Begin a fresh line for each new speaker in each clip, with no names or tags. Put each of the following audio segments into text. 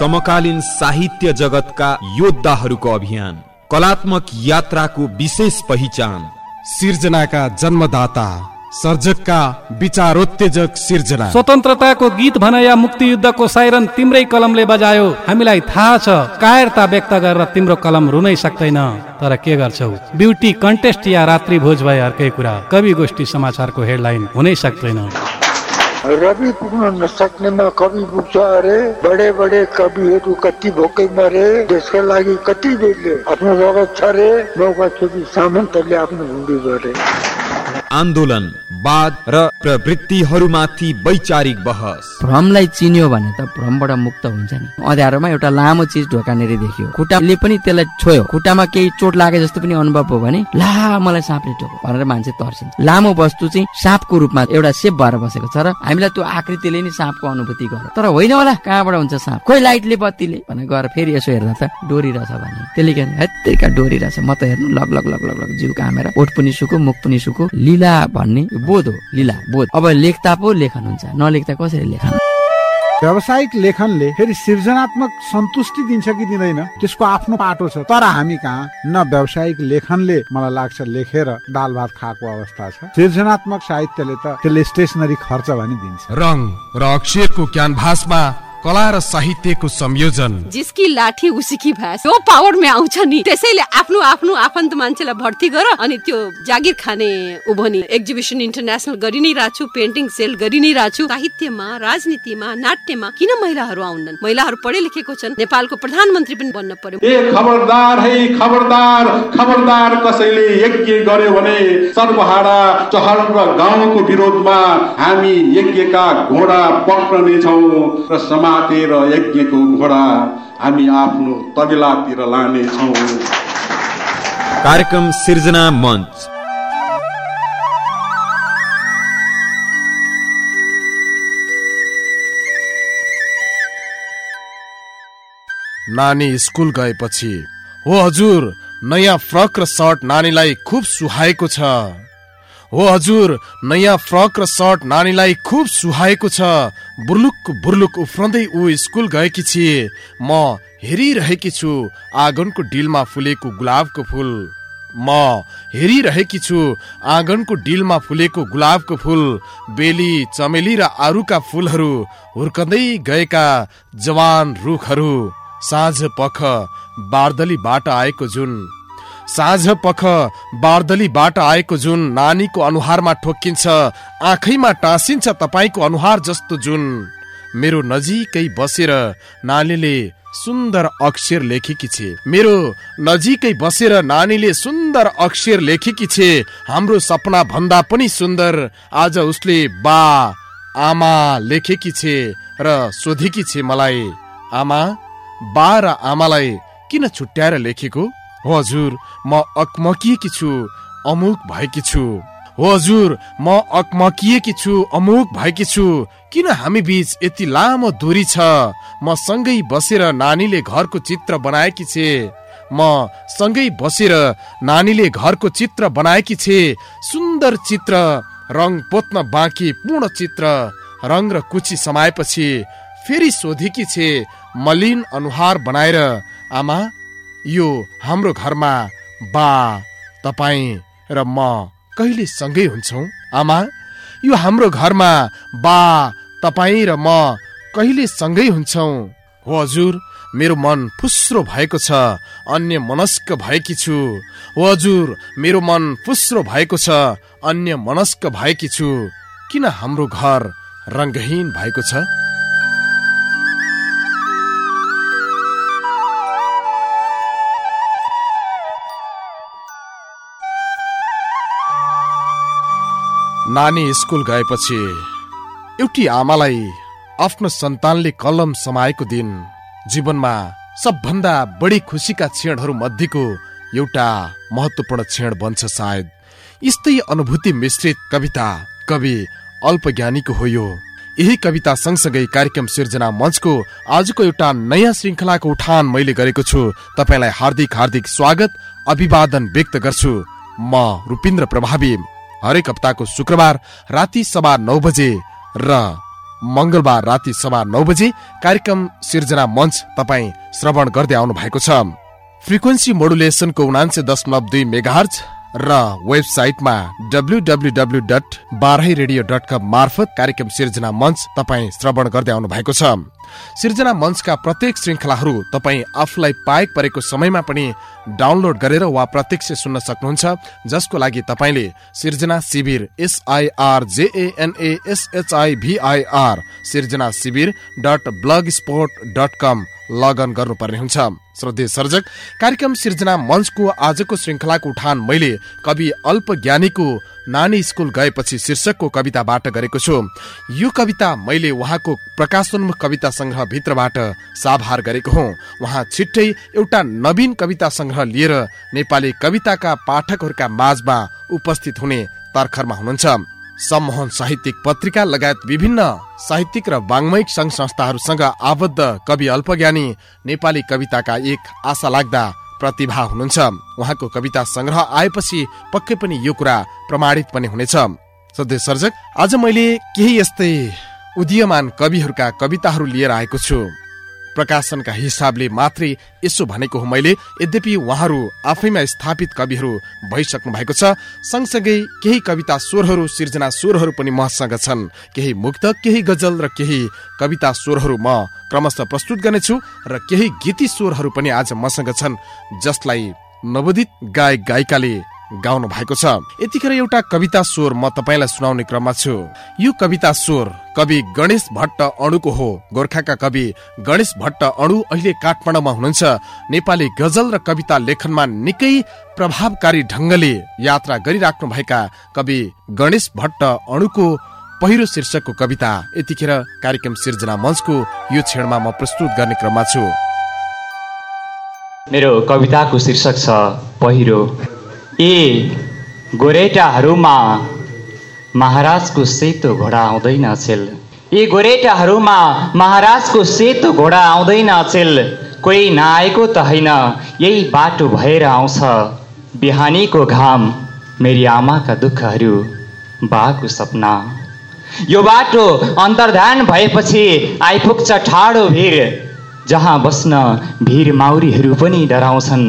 समकालीन साहित्य जगतका योद्धाहरूको अभियान कलात्मक यात्राको विशेष पहिचान।
सिर्जनाका जन्मदाता सर्जकका विचारोत्तेजक सिर्जना।
स्वतन्त्रताको गीत भन या मुक्ति युद्धको साइरन तिम्रै कलमले बजायो। हामीलाई थाहा छ कायरता व्यक्त गरेर तिम्रो कलम रुनै सक्दैन। तर के गर्छौ? ब्युटी कन्टेस्ट या रात्रि भोज भए अर्कै कुरा। कवि गोष्ठी समाचारको हेडलाइन हुनै सक्दैन।
रवि पुग्न नसक्नेमा कवि पुग्छ अरे बडे बडे कविहरू कति भोकै मरे देशका लागि कति बेरले आफ्नो रगत छ रे मौका खेती सामन्तले आफ्नो भुँडी गरे
आन्दोलन वाद र प्रवृत्तिहरूमाथि वैचारिक बहस।
भ्रमलाई चिन्यो भने त भ्रमबाट मुक्त हुन्छ नि। अँध्यारोमा एउटा लामो चिज ढोकानेर देखियो। खुट्टाले पनि त्यसलाई छोयो। खुट्टामा केही चोट लागे जस्तो पनि अनुभव हो भने ला मलाई साँपले टोक्यो भनेर मान्छे तर्सिन्छ लामो वस्तु चाहिँ साँपको रूपमा एउटा सेप भएर बसेको छ र हामीलाई त्यो आकृतिले नै साँपको अनुभूति गर्छ तर होइन होला कहाँबाट हुन्छ साँप? खोइ लाइटले बत्तीले। भनेर गएर फेरि यसो हेर्दा त डोरी रहेछ भने। त्यसले गर्दा डोरी रहेछ म त हेर्नु लग लग लग लग जिउ कामेर। ओठ पनि सुकु मुख पनि सुकु। लीला भन्ने बोध हो लीला बोध। अब लेख्दा पो लेखन हुन्छ नलेख्दा कसरी लेखन?
व्यावसायिक लेखनले फेरि सृजनात्मक सन्तुष्टि दिन्छ कि दिँदैन? त्यसको आफ्नो पाटो छ। तर हामी कहाँ? न व्यावसायिक लेखनले मलाई लाग्छ लेखेर दाल भात खाएको अवस्था छ। सृजनात्मक साहित्यले त त्यसले स्टेसनरी खर्च भने दिन्छ।
रङ र अक्षरको क्यानभासमा कला र साहित्यको संयोजन।
जिसकी लाठी उसीकी भैंस त्यो पावरमा आउँछ नि। त्यसैले आफ्नो आफ्नो आफन्त मान्छेलाई भर्ती गर अनि त्यो जागिर खाने उभनी एक्जिबिसन इन्टरनेसनल गरि नै रहेछु पेन्टिङ सेल गरि नै रहेछु साहित्यमा राजनीतिमा नाट्यमा किन महिलाहरू आउनन्? महिलाहरू पढे लेखेको छन्। नेपालको प्रधानमन्त्री पनि बन्न पर्यो।
ए खबरदार है खबरदार खबरदार कसैले यज्ञ गर्यो भने सर्वहारा चहर र गाउँको विरोधमा हामी यज्ञका घोडा पक्रनेछौँ र समातेर यज्ञको घोडा हामी आफ्नो तबेलातिर लानेछौँ
कार्यक्रम सिर्जना मञ्च।
नानी स्कुल गएपछि हो हजुर नयाँ फ्रक र सर्ट नानीलाई खुब सुहाएको छ। हो हजुर नयाँ फ्रक र सर्ट नानीलाई खुब सुहाएको छ। बुर्लुक बुर्लुक उफ्रँदै ऊ स्कुल गएकी छिए म हेरिरहेकी छु आँगनको डिलमा फुलेको गुलाबको फुल। म हेरिरहेकी छु आँगनको डिलमा फुलेको गुलाबको फुल। बेली चमेली र आरुका फुलहरू हुर्कँदै गएका जवान रुखहरू। साँझ पख बार्दलीबाट आएको जुन साँझ पख बार्दलीबाट आएको जुन नानीको अनुहारमा ठोक्किन्छ आँखैमा टाँसिन्छ तपाईँको अनुहार जस्तो जुन। मेरो नजिकै बसेर नानीले सुन्दर अक्षर लेखेकी छे। मेरो नजिकै बसेर नानीले सुन्दर अक्षर लेखेकी छे। हाम्रो सपना भन्दा पनि सुन्दर आज उसले बा आमा लेखेकी छे र सोधेकी छे मलाई आमा बा र आमालाई किन छुट्याएर लेखेको? हजुर म अकमकिएकी छु अमुक भएकी छु। हजुर म अकमकिएकी छु अमुक भएकी छु। किन हामी बीच यति लामो दूरी छ? म सँगै बसेर नानीले घरको चित्र बनाएकी छे। म सँगै बसेर नानीले घरको चित्र बनाएकी छे। सुन्दर चित्र रङ पोत्न बाँकी पूर्ण चित्र रङ र कुची समाएपछि फेरि सोधेकी छे मलिन अनुहार बनाएर। आमा यो हाम्रो घरमा बा तपाईँ र म कहिले सँगै हुन्छौ? आमा यो हाम्रो घरमा बा तपाईँ र म कहिले सँगै हुन्छौ? हो हजुर मेरो मन फुस्रो भएको छ अन्य मनस्क भएकी छु। हो हजुर मेरो मन फुस्रो भएको छ अन्य मनस्क भएकी छु। किन हाम्रो घर रङ्गहीन भएको छ? नानी स्कुल गएपछि एउटी आमालाई आफ्नो सन्तानले कलम समाएको दिन जीवनमा सबभन्दा बढी खुसीका क्षणहरू मध्येको एउटा महत्वपूर्ण क्षण बन्छ सायद। यस्तै अनुभूति मिश्रित कविता कवि अल्पज्ञानीको हो यो यही कविता सँगसँगै कार्यक्रम सिर्जना मञ्चको आजको एउटा नयाँ श्रृङ्खलाको उठान मैले गरेको छु। तपाईँलाई हार्दिक हार्दिक स्वागत अभिवादन व्यक्त गर्छु। म रूपिन्द्र प्रभावी। हरेक हप्ताको शुक्रबार राति सभा नौ बजे र मंगलबार राति सभा नौ बजे कार्यक्रम सिर्जना मञ्च तपाईँ श्रवण गर्दै आउनु भएको छ। फ्रिक्वेन्सी मोडुलेसनको उनान्से दशमलव दुई मेगाहर्ज र वेबसाइटमा डब्लु डट बाह्रै रेडियो डट कम मार्फत कार्यक्रम सिर्जना मञ्च तपाईँ श्रवण गर्दै आउनु भएको छ। सिर्जना मञ्चका प्रत्येक श्रृङ्खलाहरू तपाईँ आफूलाई पाएक परेको समयमा पनि डाउनलोड गरेर वा प्रत्यक्ष सुन्न सक्नुहुन्छ जसको लागि तपाईँले सिर्जना शिविर एसआइआर जेएनए एसएचआई भिआइआर सिर्जना शिविर dot blog sport dot com login गर्नुपर्ने हुन्छ। श्रद्धेय सर्जक कार्यक्रम सिर्जना मञ्चको आजको श्रृङ्खलाको उठान मैले कवि अल्पज्ञानीको नानी स्कुल गएपछि शीर्षकको कविताबाट गरेको छु। यो कविता मैले उहाँको प्रकाशोन्मुख कविता संग्रह भित्रबाट साभार गरेको हुँ। उहाँ छिट्टै एउटा नवीन कविता संग्रह लिएर नेपाली कविताका पाठकहरूका माझमा उपस्थित हुने तर्खरमा हुनुहुन्छ। सम्मोहन साहित्यिक पत्रिका लगायत विभिन्न साहित्यिक र वाङ्मयिक संघ संस्थाहरूसँग आबद्ध कवि अल्पज्ञानी नेपाली कविताका एक आशा लाग्दा प्रतिभा हुनुहुन्छ। उहाँको कविता संग्रह आएपछि पक्कै पनि यो कुरा प्रमाणित पनि हुनेछ। सर्जक आज मैले केही यस्तै उदीयमान कविहरूका कविताहरू लिएर आएको छु। प्रकाशनका हिसाबले मात्रै यसो भनेको हो मैले। यद्यपि उहाँहरू आफैमा स्थापित कविहरू भइसक्नु भएको छ सँगसँगै केही कविता स्वरहरू सिर्जना स्वरहरू पनि मसँग छन्। केही मुक्त केही गजल र केही कविता स्वरहरू म क्रमशः प्रस्तुत गर्नेछु र केही गीती स्वरहरू पनि आज मसँग छन् जसलाई नवोदित गायक गायिकाले गाउनु भएको छ। यतिखेर एउटा कविता स्वर म तपाईँलाई सुनाउने क्रममा छु। यो कविता स्वर कवि गणेश भट्ट अणुको हो। गोर्खाका कवि गणेश भट्ट अणु अहिले काठमाडौँमा हुनुहुन्छ। नेपाली गजल र कविता लेखनमा निकै प्रभावकारी ढङ्गले यात्रा गरिराख्नु भएका कवि गणेश भट्ट अणुको पहिरो शीर्षकको कविता। यतिखेर कार्यक्रम सिर्जना मञ्चको यो क्षणमा म प्रस्तुत गर्ने क्रममा छु।
मेरो कविताको शीर्षक छ पहिरो। ए गोरेटाहरूमा महाराजको सेतो घोडा आउँदैन अचेल। ए गोरेटाहरूमा महाराजको सेतो घोडा आउँदैन अचेल। कोही नआएको त होइन यही बाटो भएर आउँछ। बिहानीको घाम मेरी आमाका दुःखहरू बाको सपना। यो बाटो अन्तर्धान भएपछि आइपुग्छ ठाडो भिर जहाँ बस्न भिर माउरीहरू पनि डराउँछन्।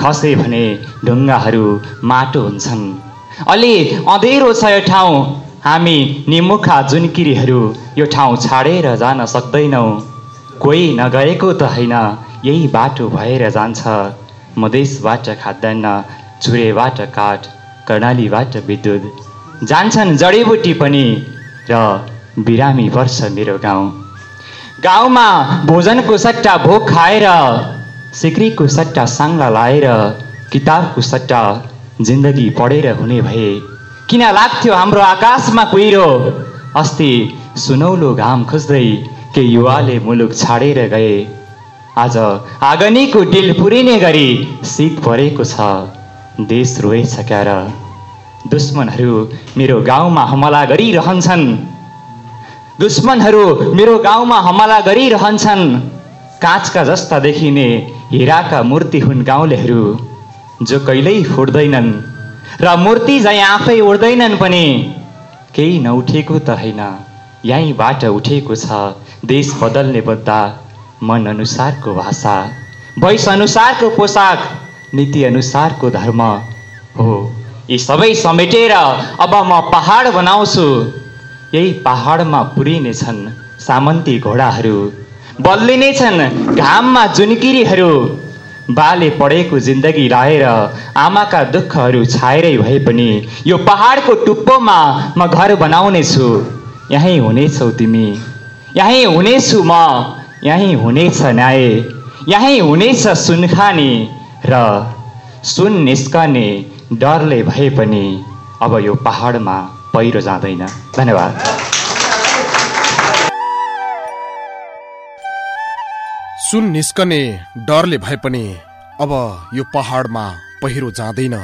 खसे भने ढुङ्गाहरू माटो हुन्छन्। अलि अँधेरो छ यो ठाउँ। हामी निमुखा जुनकिरीहरू यो ठाउँ छाडेर जान सक्दैनौँ। कोही नगएको त होइन यही बाटो भएर जान्छ। मधेसबाट खाद्यान्न चुरेबाट काठ कर्णालीबाट विद्युत। जान्छन् जडीबुटी पनि र बिरामी पर्छ मेरो गाउँ। गाउँमा भोजनको सट्टा भोक खाएर सिक्रीको सट्टा साङ्ला लाएर किताबको सट्टा जिन्दगी पढेर हुने भए। किन लाग्थ्यो हाम्रो आकाशमा कुहिरो? अस्ति सुनौलो घाम खोज्दै के युवाले मुलुक छाडेर गए। आज आगनीको डिल पुरिने गरी शीत परेको छ। देश रोएछ क्यार। दुश्मनहरू मेरो गाउँमा हमला गरिरहन्छन्। दुश्मनहरू मेरो गाउँमा हमला गरिरहन्छन्। काँचका जस्ता देखिने हिराका मूर्ति हुन् गाउँलेहरू जो कहिल्यै फुट्दैनन् र मूर्ति चाहिँ आफै उड्दैनन् पनि। केही नउठेको त होइन यहीँबाट उठेको छ देश बदल्ने बद्दा मन अनुसारको भाषा। वयस अनुसारको पोसाक नीति अनुसारको धर्म। हो यी सबै समेटेर अब म पहाड बनाउँछु। यही पहाडमा पुरिनेछन् सामन्ती घोडाहरू। बल्लिनेछन् घाममा जुनकिरीहरू। बाले पढेको जिन्दगी लाएर आमाका दुःखहरू छाएरै भए पनि यो पहाडको टुप्पोमा म घर बनाउने छु यहीँ हुनेछौ तिमी। यहीँ हुनेछु म। यहीँ हुनेछ न्याय। यहीँ हुनेछ सुनखानी र सुन निस्कने डरले भए पनि अब यो पहाडमा पहिरो जाँदैन। धन्यवाद।
सुन निस्कने डरले भए पनि अब यो पहाडमा पहिरो जाँदैन।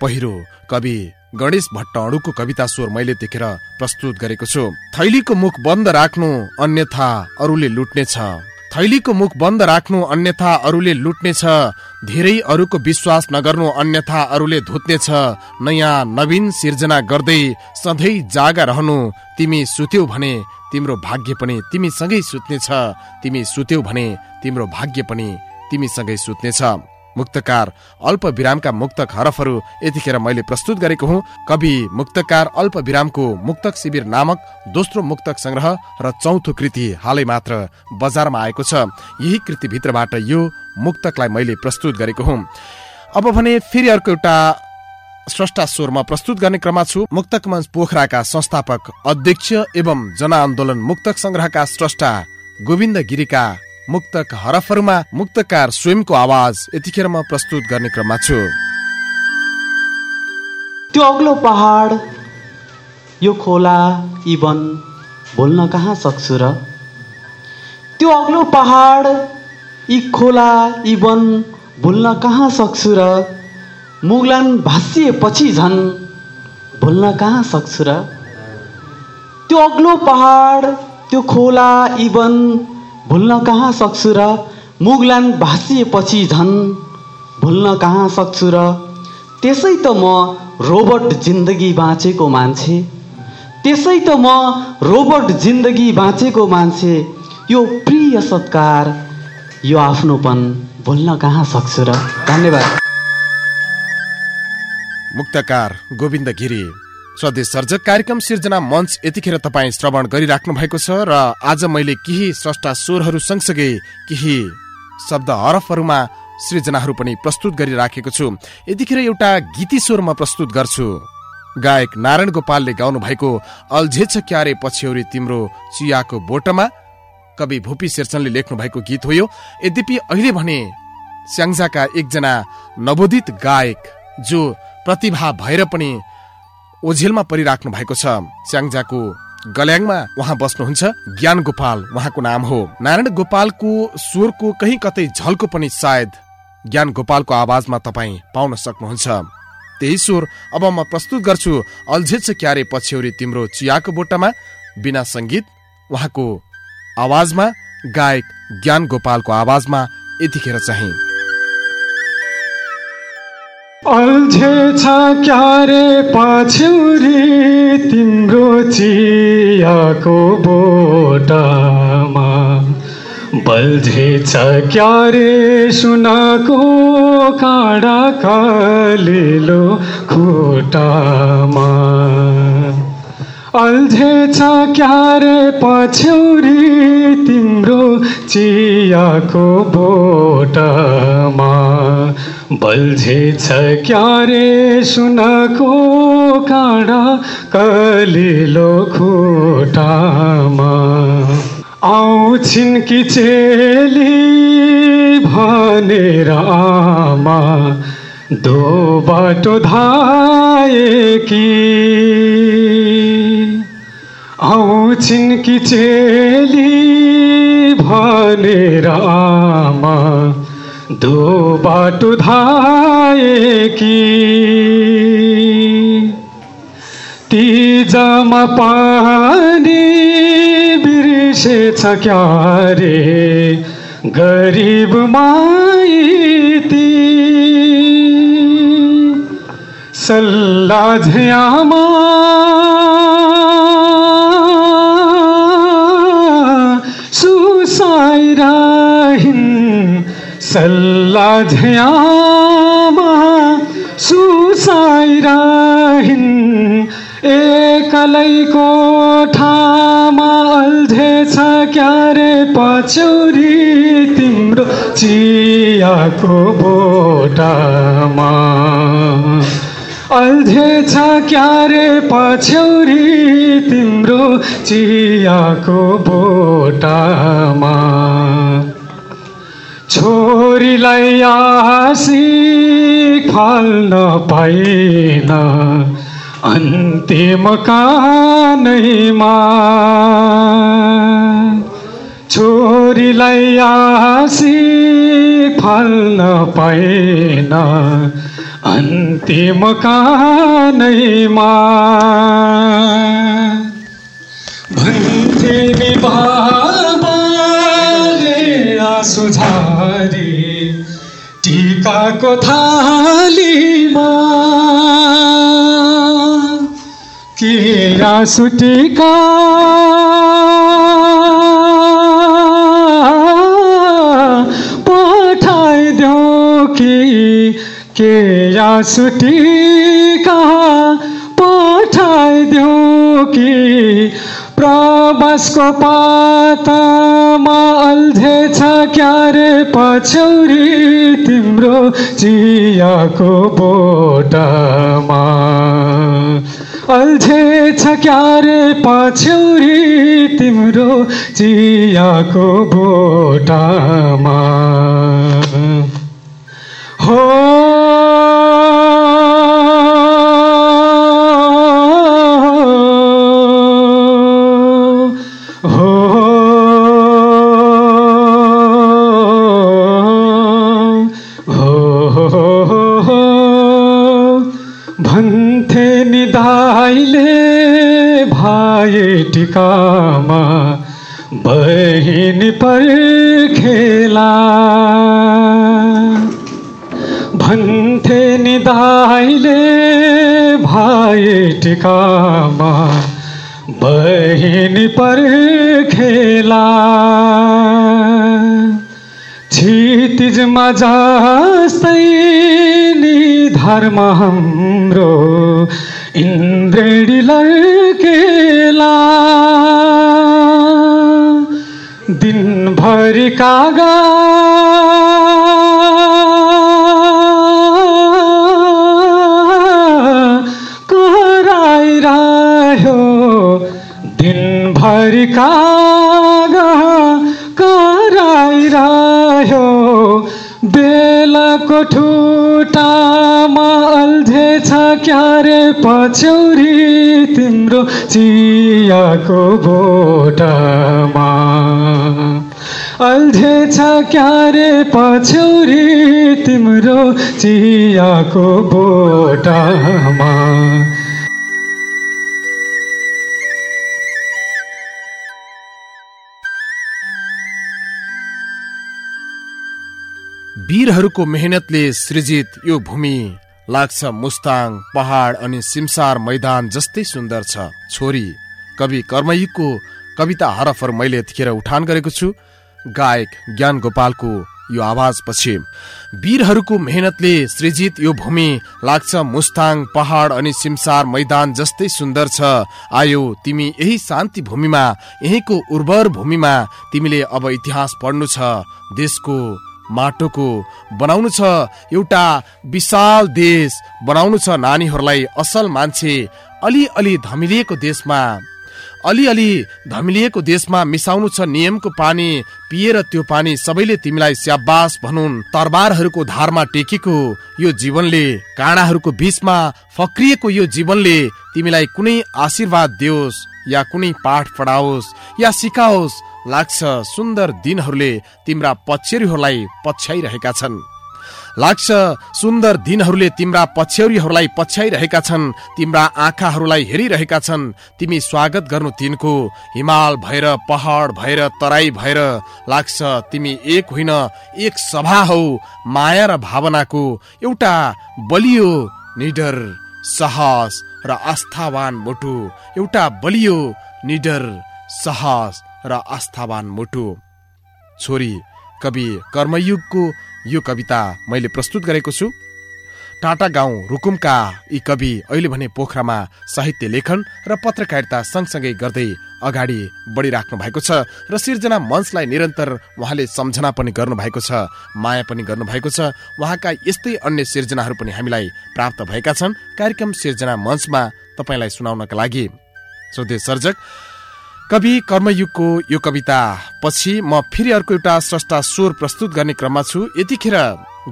पहिरो कवि गणेश भट्ट अणुको कविता स्वर मैले देखेर प्रस्तुत गरेको छु। थैलीको मुख बन्द राख्नु अन्यथा अरूले लुट्नेछ। थैलीको मुख बन्द राख्नु अन्यथा अरूले लुट्नेछ। धेरै अरूको विश्वास नगर्नु अन्यथा अरूले धुत्नेछ। नयाँ नवीन सिर्जना गर्दै सधैँ जागा रहनु। तिमी सुत्यौ भने तिम्रो भाग्य पनि तिमीसँगै सुत्नेछ। तिमी सुत्यौ भने तिम्रो भाग्य पनि तिमीसँगै सुत्नेछ। मुक्तकार अल्प विरामका मुक्तक हरफहरू यतिखेर मैले प्रस्तुत गरेको हुँ। कवि मुक्तकार अल्प विरामको मुक्तक शिविर नामक दोस्रो मुक्तक संग्रह र चौथो कृति हालै मात्र बजारमा आएको छ। यही कृतिभित्रबाट यो मुक्तकलाई मैले प्रस्तुत गरेको हुँ। अब भने फेरि अर्को एउटा स्रष्टा स्वरमा प्रस्तुत गर्ने क्रममा छु। मुक्तक मञ्च पोखराका संस्थापक अध्यक्ष एवं जनआन्दोलन मुक्तक संग्रहका स्रष्टा गोविन्द गिरीका मुक्तक हरफहरूमा मुक्तकार स्वयंको आवाज। यतिखेर म प्रस्तुत गर्ने क्रममा छु।
त्यो अग्लो पहाड यो खोला यी वन भुल्न कहाँ सक्छु र? त्यो अग्लो पहाड यी खोला यी वन भुल्न कहाँ सक्छु र? मुगलान भाँसिएपछि झन् भुल्न कहाँ सक्छु र? त्यो अग्लो पहाड त्यो खोला यी वन भुल्न कहाँ सक्छु र? मुगलान भाँसिएपछि झन् भुल्न कहाँ सक्छु र? त्यसै त म रोबोट जिन्दगी बाँचेको मान्छे। त्यसै त म रोबोट जिन्दगी बाँचेको मान्छे। यो प्रिय सत्कार यो आफ्नोपन भुल्न कहाँ सक्छु र? धन्यवाद।
मुक्तकार गोविन्द गिरी। स्वदेश सर्जक कार्यक्रम सिर्जना मञ्च यतिखेर तपाईँ श्रवण गरिराख्नु भएको छ र आज मैले केही स्रष्टा स्वरहरू सँगसँगै केही शब्द हरफहरूमा सृजनाहरू पनि प्रस्तुत गरिराखेको छु। यतिखेर एउटा गीती स्वरमा प्रस्तुत गर्छु। गायक नारायण गोपालले गाउनु भएको अल्झेछ क्यारे पछ्यौरी तिम्रो चियाको बोटमा कवि भूपी शेरचनले लेख्नु भएको गीत हो यो। यद्यपि अहिले भने स्याङ्जाका एकजना नवोदित गायक जो प्रतिभा भएर पनि ओझेलमा परिराख्नु भएको छ। स्याङ्जाको गल्याङमा उहाँ बस्नुहुन्छ ज्ञान गोपाल। उहाँको नाम हो। नारायण गोपालको स्वरको कहीँ कतै झल्को पनि सायद ज्ञान गोपालको आवाजमा तपाईँ पाउन सक्नुहुन्छ। त्यही स्वर अब म प्रस्तुत गर्छु। अल्झेछ क्यारे पछ्यौरी तिम्रो चियाको बोटामा। बिना सङ्गीत उहाँको आवाजमा गायक ज्ञान गोपालको आवाजमा यतिखेर चाहिँ।
अल्झेछ क्यारे पछ्यौरी तिम्रो चियाको बोटामा बल्झेछ क्यारे सुनको काँडा कलिलो खुटामा अल्झेछ क्यारे पछ्यौरी तिम्रो चियाको बोटामा बल्झेछ क्यारे सुनको काँडा कलिलो खुटामा। आउँछिन् कि चेली भनेर आमा दो बाटो धाएकी आउँछिन् कि चेली भनेर आमा दो बाटो धाएकी। तिजमा पानी बिर्सेछ क्यारे गरिब माइती सल्लाह झ्यामा सल्लाह झ्यामा सुसाइराहिन्। एकलैको ठामा अल्झेछ क्यारे पछौरी तिम्रो चियाको बोटामा। अल्झेछ क्यारे पछौरी तिम्रो चियाको बोटामा। छोरीलाई आसी फाल्न पाइन। अन्तिम कानैमा। छोरीलाई आसी फाल्न पाइन। अन्तिम कानैमा। भन्थे बाबाले सुझारी टिकाको थालीमा। के आँसु टिका पठाइदेऊ कि के आँसु टिका पठाइदेऊ कि प्रवासको पातामा अल्झेछ क्यारे पछौरी तिम्रो चियाको बोटामा। अल्झेछ क्यारे पछौरी तिम्रो चियाको बोटामा। हो भाइ टिकामा बहिनी पर्खेला। भन्थे निधाइले भाइ टिकामा बहिनी पर्खेला। क्षितिजमा जस्तै नि धर्म हाम्रो इन्द्रेणी लर्केला दिनभरि कागा। कराइरह्यो दिनभरि कागा कराइरह्यो बेलाको अल्झेछ क्यारे पछौरी तिम्रो चियाको बोटामा अल्झेछ क्यारे पछौरी तिम्रो चियाको बोटामा
वीरहरूको मेहनतले सृजित यो भूमि। लाग्छ मुस्ताङ पहाड अनि सिमसार मैदान जस्तै सुन्दर छ। छोरी कवि कर्मयुगको कविता हरफहरू मैले यतिखेर उठान गरेको छु। गायक ज्ञान गोपालको यो आवाजपछि वीरहरूको मेहनतले सृजित यो भूमि लाग्छ मुस्ताङ पहाड अनि सिमसार मैदान जस्तै सुन्दर छ। आयो तिमी यही शान्ति भूमिमा यहीँको उर्वर भूमिमा तिमीले अब इतिहास पढ्नु छ। देशको माटोको बनाउनु छ। एउटा विशाल देश बनाउनु छ नानीहरूलाई असल मान्छे अलिअलि धमिलिएको देशमा। अलिअलि धमिलिएको देशमा मिसाउनु छ नियमको पानी पिएर त्यो पानी सबैले तिमीलाई स्याबास भनुन्। तरबारहरूको धारमा टेकेको यो जीवनले काँडाहरूको बीचमा फक्रिएको यो जीवनले तिमीलाई कुनै आशीर्वाद दियोस् या कुनै पाठ पढाओस् या सिकाओस्। लाग्छ सुन्दर दिनहरूले तिम्रा पछ्यौरीहरूलाई पछ्याइरहेका छन्। लाग्छ सुन्दर दिनहरूले तिम्रा पछ्यौरीहरूलाई पछ्याइरहेका छन् तिम्रा आँखाहरूलाई हेरिरहेका छन् तिमी स्वागत गर्नु तिनको हिमाल भएर पहाड भएर तराई भएर लाग्छ तिमी एक होइन एक सभा हौ माया र भावनाको एउटा बलियो निडर साहस र आस्थावान मुटु एउटा बलियो निडर साहस र आस्थावान मुटु। छोरी कवि कर्मयुगको यो कविता मैले प्रस्तुत गरेको छु। टाटा गाउँ रुकुमका यी कवि अहिले भने पोखरामा साहित्य लेखन र पत्रकारिता सँगसँगै गर्दै अगाडि बढिराख्नु भएको छ र सिर्जना मञ्चलाई निरन्तर उहाँले सम्झना पनि गर्नुभएको छ माया पनि गर्नुभएको छ। उहाँका यस्तै अन्य सिर्जनाहरू पनि हामीलाई प्राप्त भएका छन्। कार्यक्रम सिर्जना मञ्चमा तपाईँलाई सुनाउनका लागि। श्रोते सर्जक कवि कर्मयुगको यो कविता पछि म फेरि अर्को एउटा स्रष्टा स्वर प्रस्तुत गर्ने क्रममा छु। यतिखेर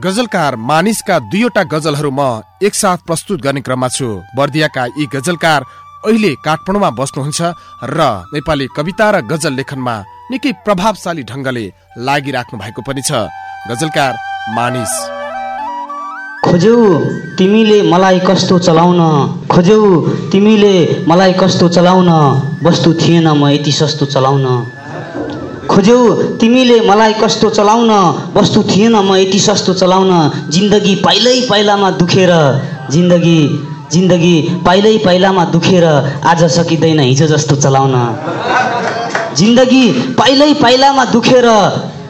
गजलकार मानिसका दुईवटा गजलहरू म एकसाथ प्रस्तुत गर्ने क्रममा छु। बर्दियाका यी गजलकार अहिले काठमाडौँमा बस्नुहुन्छ र नेपाली कविता र गजल लेखनमा निकै प्रभावशाली ढङ्गले लागिराख्नु भएको पनि छ। गजलकार मानिस।
खोज्यौ तिमीले मलाई कस्तो चलाउन खोज्यौ तिमीले मलाई कस्तो चलाउन वस्तु थिएन म यति सस्तो चलाउन। खोज्यौ तिमीले मलाई कस्तो चलाउन वस्तु थिएन म यति सस्तो चलाउन। जिन्दगी पाइलै पाइलामा दुखेर जिन्दगी जिन्दगी पाइलै पाइलामा दुखेर आज सकिँदैन हिजो जस्तो चलाउन। जिन्दगी पाइलै पाइलामा दुखेर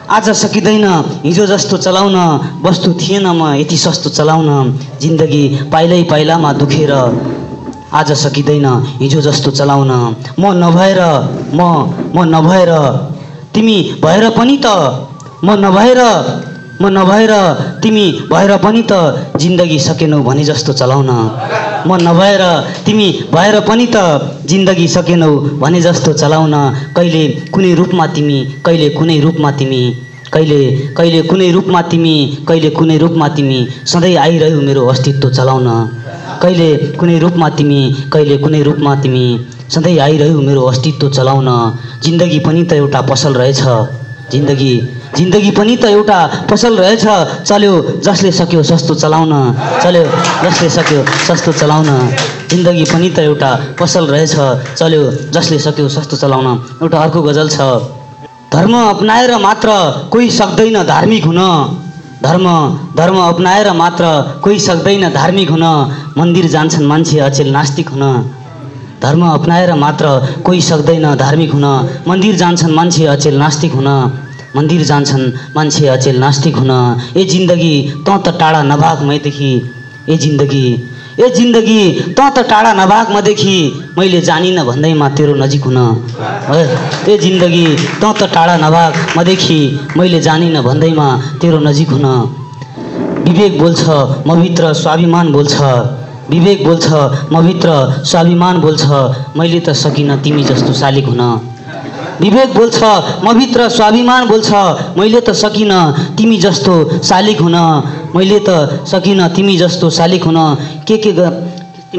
आज सकिँदैन हिजो जस्तो चलाउन वस्तु थिएन म यति सस्तो चलाउन। जिन्दगी पाइलै पाइलामा दुखेर आज सकिँदैन हिजो जस्तो चलाउन। म नभएर म म नभएर तिमी भएर पनि त म नभएर म नभएर तिमी भएर पनि त जिन्दगी सकेनौ भने जस्तो चलाउन। म नभएर तिमी भएर पनि त जिन्दगी सकेनौ भने जस्तो चलाउन। कहिले कुनै रूपमा तिमी कहिले कुनै रूपमा तिमी कहिले कहिले कुनै रूपमा तिमी कहिले कुनै रूपमा तिमी सधैँ आइरह्यौ मेरो अस्तित्व चलाउन। कहिले कुनै रूपमा तिमी कहिले कुनै रूपमा तिमी सधैँ आइरह्यौ मेरो अस्तित्व चलाउन। जिन्दगी पनि त एउटा पसल रहेछ। जिन्दगी जिन्दगी पनि त एउटा पसल रहेछ। चल्यो जसले सक्यो सस्तो चलाउन। चल्यो जसले सक्यो सस्तो चलाउन। जिन्दगी पनि त एउटा पसल रहेछ। चल्यो जसले सक्यो सस्तो चलाउन। एउटा अर्को गजल छ। धर्म अप्नाएर मात्र कोही सक्दैन धार्मिक हुन। धर्म धर्म अप्नाएर मात्र कोही सक्दैन धार्मिक हुन। मन्दिर जान्छन् मान्छे अचेल नास्तिक हुन। धर्म अप्नाएर मात्र कोही सक्दैन धार्मिक हुन। मन्दिर जान्छन् मान्छे अचेल नास्तिक हुन। मन्दिर जान्छन्। मान्छे अचेल नास्तिक हुन। ए जिन्दगी तँ त टाढा नभाग मैदेखि ए जिन्दगी ए जिन्दगी तँ त टाढा नभाग मदेखि मैले जानिनँ भन्दैमा तेरो नजिक हुन। ए जिन्दगी तँ त टाढा नभाग मदेखि मैले जानिनँ भन्दैमा तेरो नजिक हुन। विवेक बोल्छ मभित्र स्वाभिमान बोल्छ। विवेक बोल्छ मभित्र स्वाभिमान बोल्छ। मैले त सकिनँ तिमी जस्तो शालिक हुन। विवेक बोल्छ मभित्र स्वाभिमान बोल्छ मैले त सकिनँ तिमी जस्तो शालिक हुन मैले त सकिनँ तिमी जस्तो शालिक हुन के के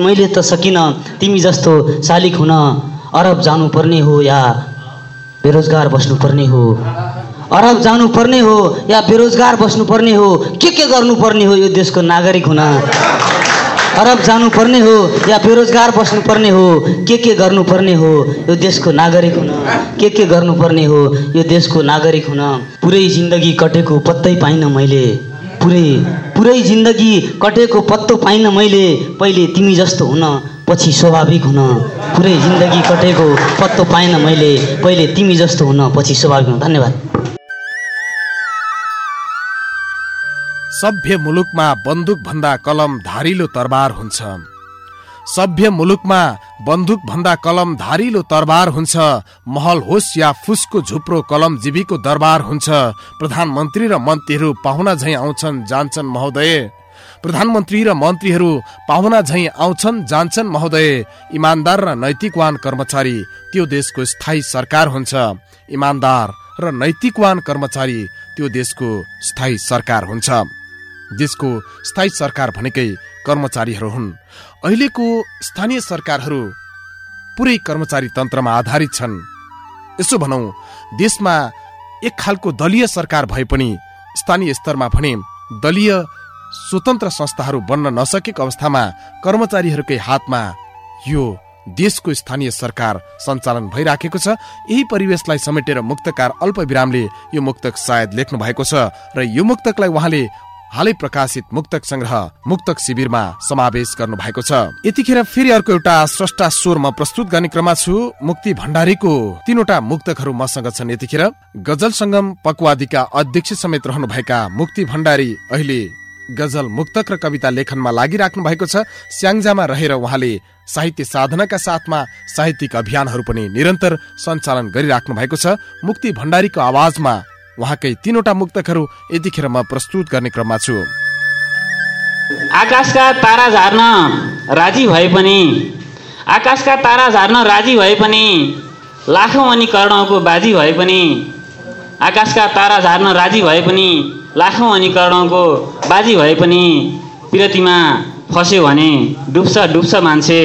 मैले त सकिनँ तिमी जस्तो शालिक हुन अरब जानुपर्ने हो या बेरोजगार बस्नुपर्ने हो? अरब जानुपर्ने हो या बेरोजगार बस्नुपर्ने हो? के के गर्नुपर्ने हो यो देशको नागरिक हुन? अरब जानुपर्ने हो या बेरोजगार बस्नुपर्ने हो के के गर्नुपर्ने हो यो देशको नागरिक हुन के के गर्नुपर्ने हो यो देशको नागरिक हुन पुरै जिन्दगी कटेको पत्तै पाइनँ मैले पुरै पुरै जिन्दगी कटेको पत्तो पाइनँ मैले पहिले तिमी जस्तो हुन पछि स्वाभाविक हुन पुरै जिन्दगी कटेको पत्तो पाइनँ मैले पहिले तिमी जस्तो हुन पछि स्वाभाविक हुन धन्यवाद।
सभ्य मुलुकमा बन्दुक भन्दा कलम धारिलो तरबार हुन्छ। सभ्य मुलुकमा बन्दुक भन्दा कलम धारिलो तरबार हुन्छ। महल होस् या फुसको झुप्रो कलम जीवीको दरबार हुन्छ। प्रधानमन्त्री र मन्त्रीहरू पाहुना झैँ आउँछन् जान्छन् महोदय। प्रधानमन्त्री र मन्त्रीहरू पाहुना झैँ आउँछन् जान्छन् महोदय। इमान्दार र नैतिकवान कर्मचारी त्यो देशको स्थायी सरकार हुन्छ। इमान्दार र नैतिकवान कर्मचारी त्यो देशको स्थायी सरकार हुन्छ। देशको स्थायी सरकार भनेकै कर्मचारीहरू हुन्। अहिलेको स्थानीय सरकारहरू पुरै कर्मचारी तन्त्रमा आधारित छन्। यसो भनौँ देशमा एक खालको दलीय सरकार भए पनि स्थानीय स्तरमा भने दलीय स्वतन्त्र संस्थाहरू बन्न नसकेको अवस्थामा कर्मचारीहरूकै हातमा यो देशको स्थानीय सरकार सञ्चालन भइराखेको छ। यही परिवेशलाई समेटेर मुक्तकार अल्प विरामले यो मुक्तक सायद लेख्नु भएको छ र यो मुक्तकलाई उहाँले हालै प्रकाशित मुक्तक संग्रह मुक्तक शिविरमा समावेश गर्नु भएको छ। यतिखेर फेरि अर्को एउटा स्रष्टा स्वर म प्रस्तुत गर्ने क्रममा छु मुक्ति भण्डारीको। तीनवटा मुक्तकहरू मसँग छन् यतिखेर। गजल संगम पकवादीका अध्यक्ष समेत रहनुभएका मुक्ति भण्डारी अहिले गजल मुक्तक र कविता लेखनमा लागिराख्नु भएको छ। स्याङ्जामा रहेर उहाँले साहित्य साधनाका साथमा साहित्यिक अभियानहरू पनि निरन्तर सञ्चालन गरिराख्नु भएको छ। मुक्ति भण्डारीको आवाजमा उहाँकै तीनवटा मुक्तकहरू यतिखेर म प्रस्तुत गर्ने क्रममा छु।
आकाशका तारा झार्न राजी भए पनि आकाशका तारा झार्न राजी भए पनि लाखौँ अनि करोडौँको बाजी भए पनि आकाशका तारा झार्न राजी भए पनि लाखौँ अनि करोडौँको बाजी भए पनि पिरतीमा फस्यो भने डुब्छ डुब्छ मान्छे।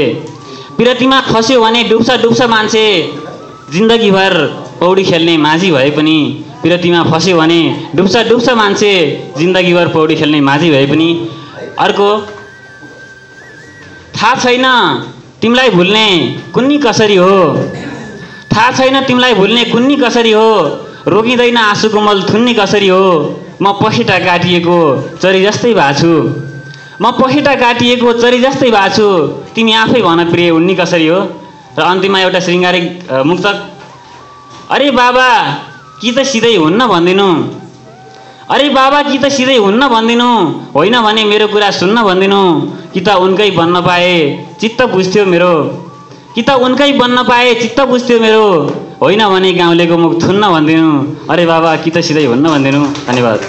पिरतीमा फस्यो भने डुब्छ डुब्छ मान्छे। जिन्दगीभर पौडी खेल्ने माझी भए पनि पिरतीमा फस्यो भने डुब्छ डुब्छ मान्छे जिन्दगीभर पौडी खेल्ने माझी भए पनि। अर्को थाहा छैन तिमीलाई भुल्ने कुन्नी कसरी हो। थाहा छैन तिमीलाई भुल्ने कुन्नी कसरी हो। रोकिँदैन आँसु कोमल थुन्ने कसरी हो। म पखेटा काटिएको चरी जस्तै भएको छु। म पखेटा काटिएको चरी जस्तै भएको छु। तिमी आफै भन प्रिय हुन्ने कसरी हो। र अन्तिममा एउटा शृङ्गारिक मुक्तक। अरे बाबा कि त सिधै हुन्न भनिदिनु। अरे बाबा कि त सिधै हुन्न भनिदिनु। होइन भने मेरो कुरा सुन्न भनिदिनु। कि त उनकै बन्न पाए चित्त बुझ्थ्यो मेरो। कि त उनकै बन्न पाए चित्त बुझ्थ्यो मेरो। होइन भने गाउँलेको मुख थुन्न भनिदिनु। अरे बाबा कि त सिधै हुन्न भनिदिनु। धन्यवाद।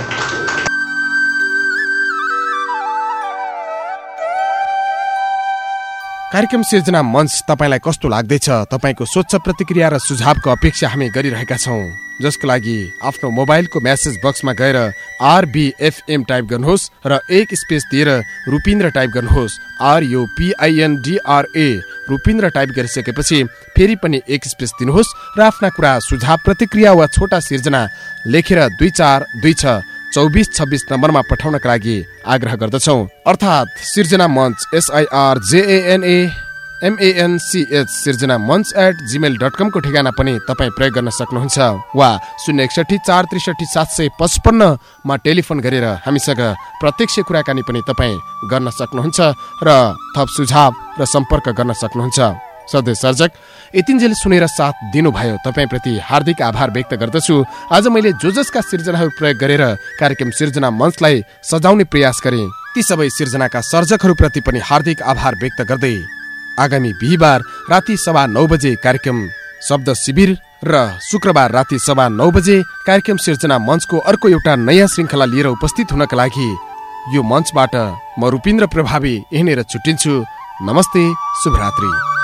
कार्यक्रम सिर्जना मञ्च तपाईँलाई कस्तो लाग्दैछ? तपाईँको स्वच्छ प्रतिक्रिया र सुझावको अपेक्षा हामी गरिरहेका छौँ। जसको लागि आफ्नो मोबाइलको म्यासेज बक्समा गएर आरबिएफएम टाइप गर्नुहोस् र एक स्पेस दिएर रुपिन्द्र टाइप गर्नुहोस्। आरयुपिआइएनडिआरए रुपिन्द्र टाइप गरिसकेपछि फेरि पनि एक स्पेस दिनुहोस् र आफ्ना कुरा सुझाव प्रतिक्रिया वा छोटा सिर्जना लेखेर दुई चार दुई छ चौबिस छब्बिस नम्बरमा पठाउनका लागि आग्रह गर्दछौ। अर्थात् सिर्जना मञ्च एसआइआर जेएनए। एमएनसिएच सिर्जना मञ्च एट जिमेल डट कमको ठेगाना पनि तपाईँ प्रयोग गर्न सक्नुहुन्छ। वा शून्य एकसठी चार त्रिसठी सात सय पचपन्नमा टेलिफोन गरेर हामीसँग प्रत्यक्ष कुराकानी पनि तपाईँ गर्न सक्नुहुन्छ र थप सुझाव र सम्पर्क गर्न सक्नुहुन्छ। सधैँ सर्जक यतिन्जेल सुनेर साथ दिनुभयो। तपाईँप्रति हार्दिक आभार व्यक्त गर्दछु। आज मैले जो जसका सिर्जनाहरू प्रयोग गरेर कार्यक्रम सिर्जना मञ्चलाई सजाउने प्रयास गरे। ती सबै सिर्जनाका सर्जकहरूप्रति पनि हार्दिक आभार व्यक्त गर्दै आगामी बिहिबार राति सभा नौ बजे कार्यक्रम शब्द शिविर र शुक्रबार राति सभा नौ बजे कार्यक्रम सिर्जना मञ्चको अर्को एउटा नयाँ श्रृङ्खला लिएर उपस्थित हुनका लागि यो मञ्चबाट म रूपिन्द्र प्रभावी यहीँनिर छुट्टिन्छु। नमस्ते शुभरात्री।